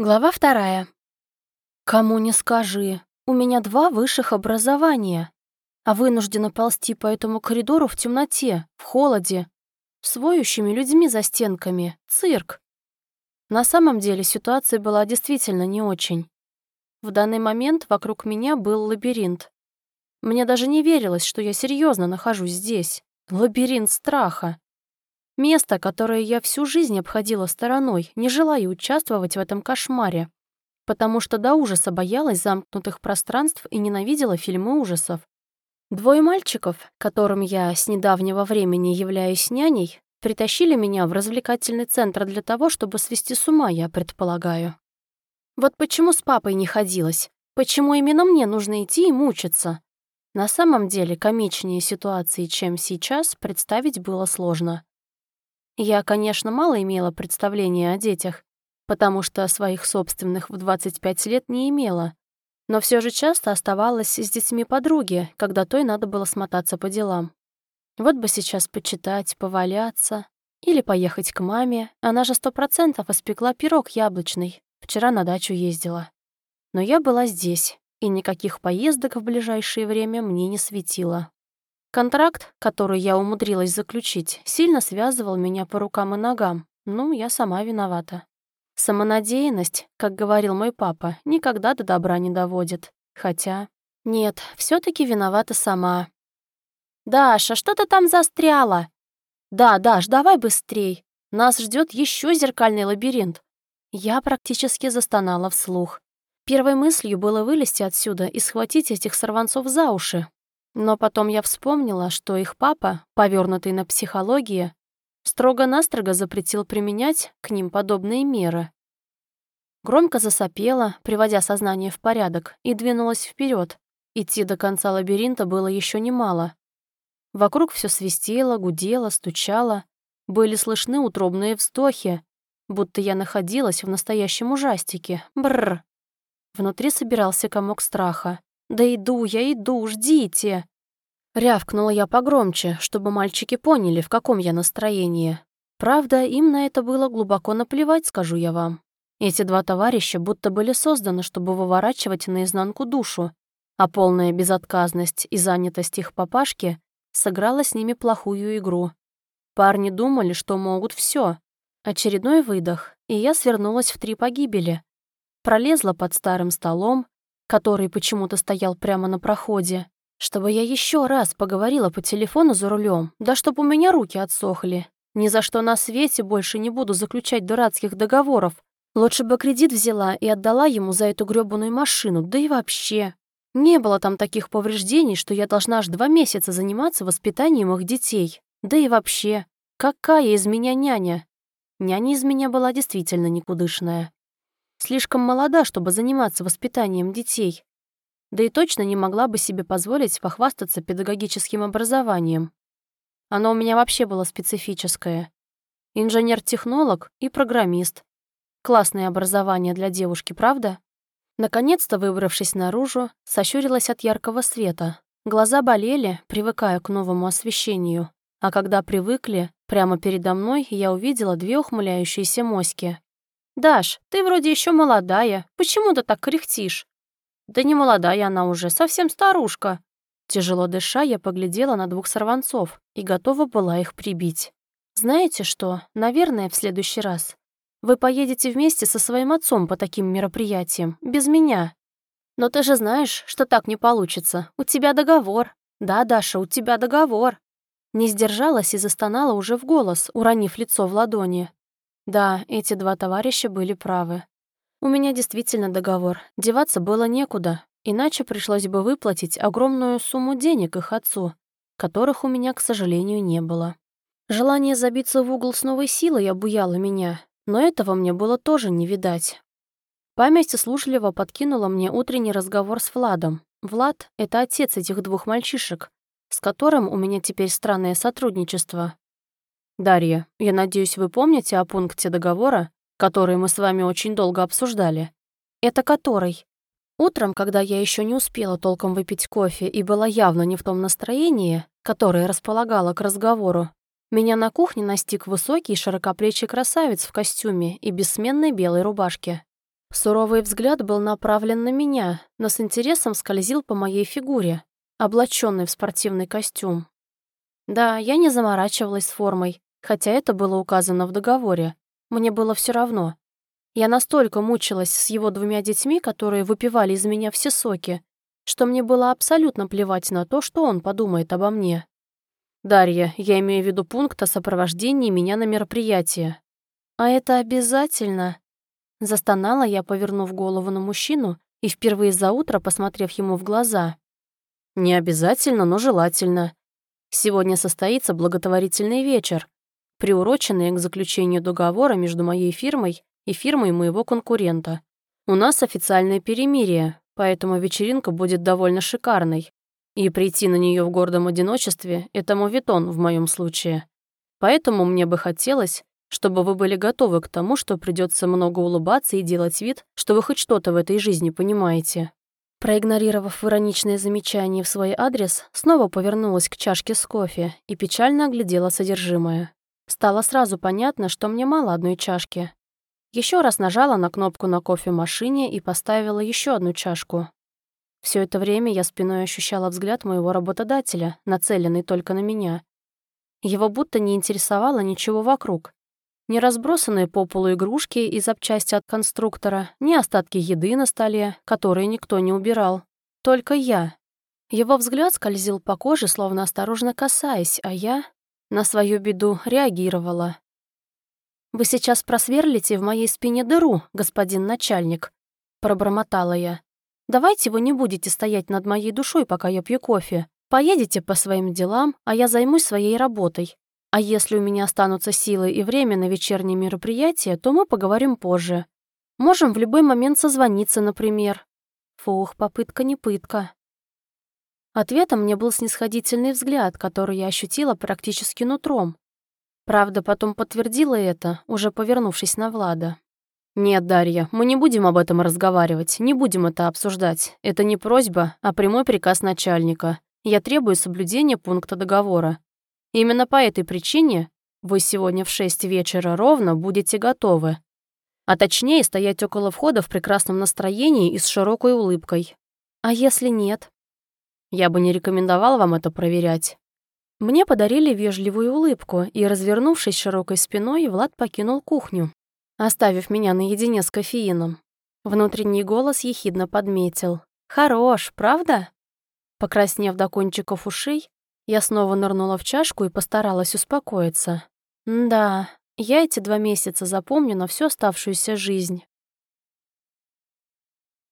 Глава вторая. Кому не скажи, у меня два высших образования, а вынуждена ползти по этому коридору в темноте, в холоде, с воющими людьми за стенками, цирк. На самом деле ситуация была действительно не очень. В данный момент вокруг меня был лабиринт. Мне даже не верилось, что я серьезно нахожусь здесь. Лабиринт страха. Место, которое я всю жизнь обходила стороной, не желая участвовать в этом кошмаре, потому что до ужаса боялась замкнутых пространств и ненавидела фильмы ужасов. Двое мальчиков, которым я с недавнего времени являюсь няней, притащили меня в развлекательный центр для того, чтобы свести с ума, я предполагаю. Вот почему с папой не ходилась? Почему именно мне нужно идти и мучиться? На самом деле, комичнее ситуации, чем сейчас, представить было сложно. Я, конечно, мало имела представления о детях, потому что своих собственных в 25 лет не имела, но все же часто оставалась с детьми подруги, когда той надо было смотаться по делам. Вот бы сейчас почитать, поваляться или поехать к маме, она же сто процентов испекла пирог яблочный, вчера на дачу ездила. Но я была здесь, и никаких поездок в ближайшее время мне не светило. Контракт, который я умудрилась заключить, сильно связывал меня по рукам и ногам. Ну, я сама виновата. Самонадеянность, как говорил мой папа, никогда до добра не доводит. Хотя... Нет, все таки виновата сама. «Даша, что ты там застряла?» «Да, Даш, давай быстрей. Нас ждет еще зеркальный лабиринт». Я практически застонала вслух. Первой мыслью было вылезти отсюда и схватить этих сорванцов за уши, но потом я вспомнила, что их папа, повернутый на психологии, строго-настрого запретил применять к ним подобные меры. Громко засопела, приводя сознание в порядок, и двинулась вперед. Идти до конца лабиринта было еще немало. Вокруг все свистело, гудело, стучало. Были слышны утробные вздохи, будто я находилась в настоящем ужастике. Бррр. Внутри собирался комок страха. «Да иду я, иду, ждите!» Рявкнула я погромче, чтобы мальчики поняли, в каком я настроении. Правда, им на это было глубоко наплевать, скажу я вам. Эти два товарища будто были созданы, чтобы выворачивать наизнанку душу, а полная безотказность и занятость их папашки сыграла с ними плохую игру. Парни думали, что могут все. Очередной выдох, и я свернулась в три погибели. Пролезла под старым столом, который почему-то стоял прямо на проходе, чтобы я еще раз поговорила по телефону за рулем, да чтоб у меня руки отсохли. Ни за что на свете больше не буду заключать дурацких договоров. Лучше бы кредит взяла и отдала ему за эту грёбаную машину, да и вообще. Не было там таких повреждений, что я должна аж два месяца заниматься воспитанием их детей. Да и вообще, какая из меня няня? Няня из меня была действительно никудышная. Слишком молода, чтобы заниматься воспитанием детей. Да и точно не могла бы себе позволить похвастаться педагогическим образованием. Оно у меня вообще было специфическое. Инженер-технолог и программист. Классное образование для девушки, правда? Наконец-то, выбравшись наружу, сощурилась от яркого света. Глаза болели, привыкая к новому освещению. А когда привыкли, прямо передо мной я увидела две ухмыляющиеся моськи. «Даш, ты вроде еще молодая. Почему ты так кряхтишь?» «Да не молодая она уже, совсем старушка». Тяжело дыша, я поглядела на двух сорванцов и готова была их прибить. «Знаете что? Наверное, в следующий раз. Вы поедете вместе со своим отцом по таким мероприятиям, без меня. Но ты же знаешь, что так не получится. У тебя договор. Да, Даша, у тебя договор». Не сдержалась и застонала уже в голос, уронив лицо в ладони. Да, эти два товарища были правы. У меня действительно договор. Деваться было некуда, иначе пришлось бы выплатить огромную сумму денег их отцу, которых у меня, к сожалению, не было. Желание забиться в угол с новой силой обуяло меня, но этого мне было тоже не видать. Память услужливо подкинула мне утренний разговор с Владом. Влад — это отец этих двух мальчишек, с которым у меня теперь странное сотрудничество. «Дарья, я надеюсь, вы помните о пункте договора, который мы с вами очень долго обсуждали?» «Это который?» Утром, когда я еще не успела толком выпить кофе и была явно не в том настроении, которое располагало к разговору, меня на кухне настиг высокий широкоплечий красавец в костюме и бессменной белой рубашке. Суровый взгляд был направлен на меня, но с интересом скользил по моей фигуре, облаченной в спортивный костюм. Да, я не заморачивалась формой, хотя это было указано в договоре. Мне было все равно. Я настолько мучилась с его двумя детьми, которые выпивали из меня все соки, что мне было абсолютно плевать на то, что он подумает обо мне. «Дарья, я имею в виду пункт о сопровождении меня на мероприятие». «А это обязательно?» Застонала я, повернув голову на мужчину и впервые за утро посмотрев ему в глаза. «Не обязательно, но желательно. Сегодня состоится благотворительный вечер, приуроченный к заключению договора между моей фирмой и фирмой моего конкурента. У нас официальное перемирие, поэтому вечеринка будет довольно шикарной. И прийти на нее в гордом одиночестве — это мовитон в моем случае. Поэтому мне бы хотелось, чтобы вы были готовы к тому, что придется много улыбаться и делать вид, что вы хоть что-то в этой жизни понимаете. Проигнорировав ироничное замечание в свой адрес, снова повернулась к чашке с кофе и печально оглядела содержимое. Стало сразу понятно, что мне мало одной чашки. Еще раз нажала на кнопку на кофемашине и поставила еще одну чашку. Все это время я спиной ощущала взгляд моего работодателя, нацеленный только на меня. Его будто не интересовало ничего вокруг. Ни разбросанные по полу игрушки и запчасти от конструктора, ни остатки еды на столе, которые никто не убирал. Только я. Его взгляд скользил по коже, словно осторожно касаясь, а я, на свою беду, реагировала. «Вы сейчас просверлите в моей спине дыру, господин начальник», — пробормотала я. «Давайте вы не будете стоять над моей душой, пока я пью кофе. Поедете по своим делам, а я займусь своей работой. А если у меня останутся силы и время на вечерние мероприятия, то мы поговорим позже. Можем в любой момент созвониться, например. Фух, попытка не пытка». Ответом мне был снисходительный взгляд, который я ощутила практически нутром. Правда, потом подтвердила это, уже повернувшись на Влада. «Нет, Дарья, мы не будем об этом разговаривать, не будем это обсуждать. Это не просьба, а прямой приказ начальника. Я требую соблюдения пункта договора. Именно по этой причине вы сегодня в шесть вечера ровно будете готовы. А точнее, стоять около входа в прекрасном настроении и с широкой улыбкой. А если нет? Я бы не рекомендовала вам это проверять. Мне подарили вежливую улыбку, и, развернувшись широкой спиной, Влад покинул кухню, оставив меня наедине с кофеином. Внутренний голос ехидно подметил. «Хорош, правда?» Покраснев до кончиков ушей, я снова нырнула в чашку и постаралась успокоиться. «Да, я эти два месяца запомню на всю оставшуюся жизнь».